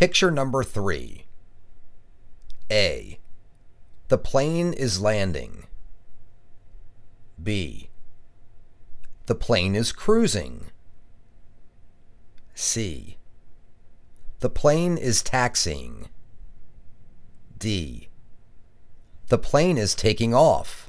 Picture number three. A. The plane is landing. B. The plane is cruising. C. The plane is taxiing. D. The plane is taking off.